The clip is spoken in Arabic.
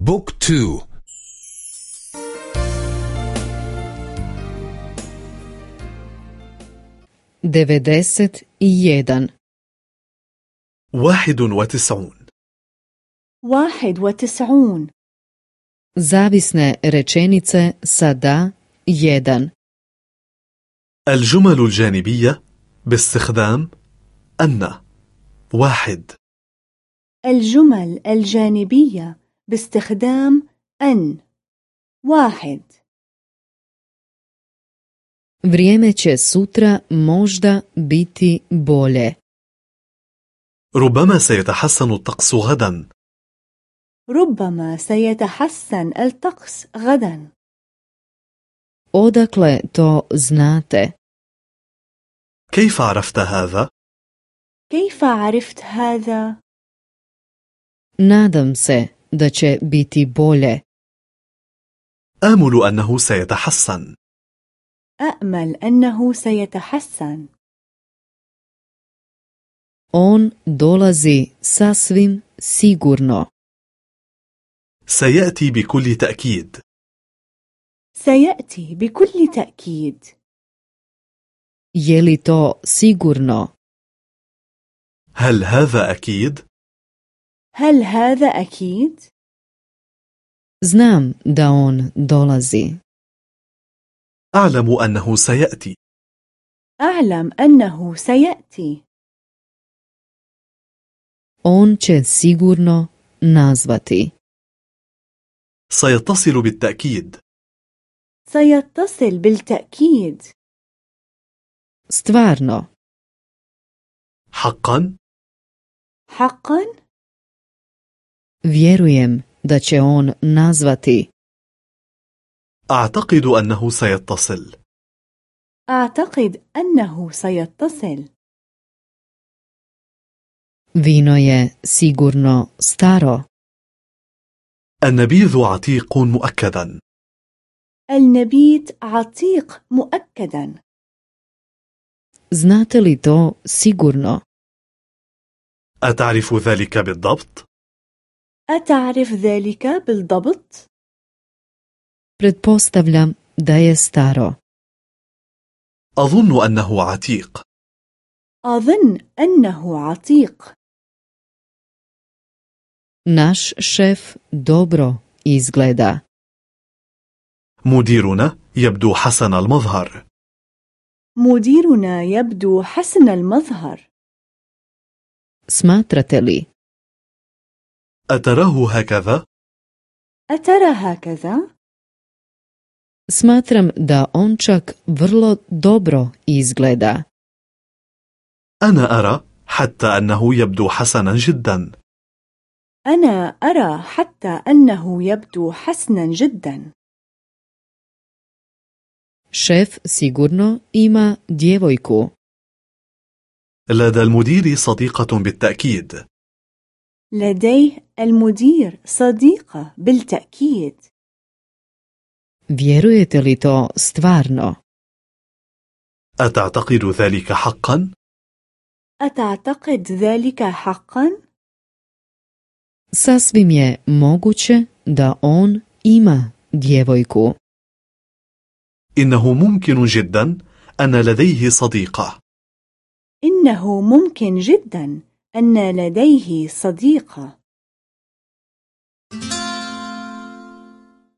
بوك تو. i jedan واحد وتسعون. واحد وتسعون. rečenice sa da jedan الجمل الجانبية باستخدام أن. واحد. الجمل الجانبية باستخدام أن واحد Vrijeme će sutra možda biti bolje. ربما سيتحسن الطقس غدا ربما سيتحسن الطقس غدا Odakle to znate? كيف عرفت هذا؟ كيف عرفت هذا؟ Nadam se da će biti bolje. آمل أنه سيتحسن أأمل أنه سيتحسن On dolazi sasvim sigurno. سيأتي بكل تأكيد سيأتي بكل تأكيد Je li to sigurno? هل هذا أكيد؟ هل هذا أكيد؟ Znam da on dolazi. أعلم أنه سيأتي أعلم أنه سيأتي On će sigurno nazvati. سيتصل بالتأكيد سيتصل بالتأكيد Stvarno, حقا حقا؟ Vjerujem da će on nazvati. أعتقد أنه سيتصل أعتقد أنه سيتصل Vino je sigurno staro. النبيذ عتيق مؤكدا النبيت عتيق مؤكدا Znate li to sigurno? أتعرف ذلك بالضبط؟ أتعرف ذلك بالضبط؟ Pretpostavljam da je staro. أظن أنه عتيق أظن أنه عتيق Naš šef dobro izgleda. مديرنا يبدو حسن المظهر مديرنا يبدو حسن المظهر Smatrate li? أتراه هكذا؟ أترى هكذا؟ Smatram da on čak vrlo dobro izgleda. أنا أرى حتى أنه يبدو حسنا جدا أنا أرى حتى أنه يبدو حسنا جدا Šef sigurno ima djevojku. لدى المدير صديقة بالتأكيد لديه المدير صديقة بالتأكيد Vjerujete li to stvarno? أتعتقد ذلك حقا؟ أتعتقد ذلك حقا؟ Sasvim je moguće da on ima djevojku. إنه ممكن جدا أن لديه صديقة إنه ممكن جدا أن لديه صديقة.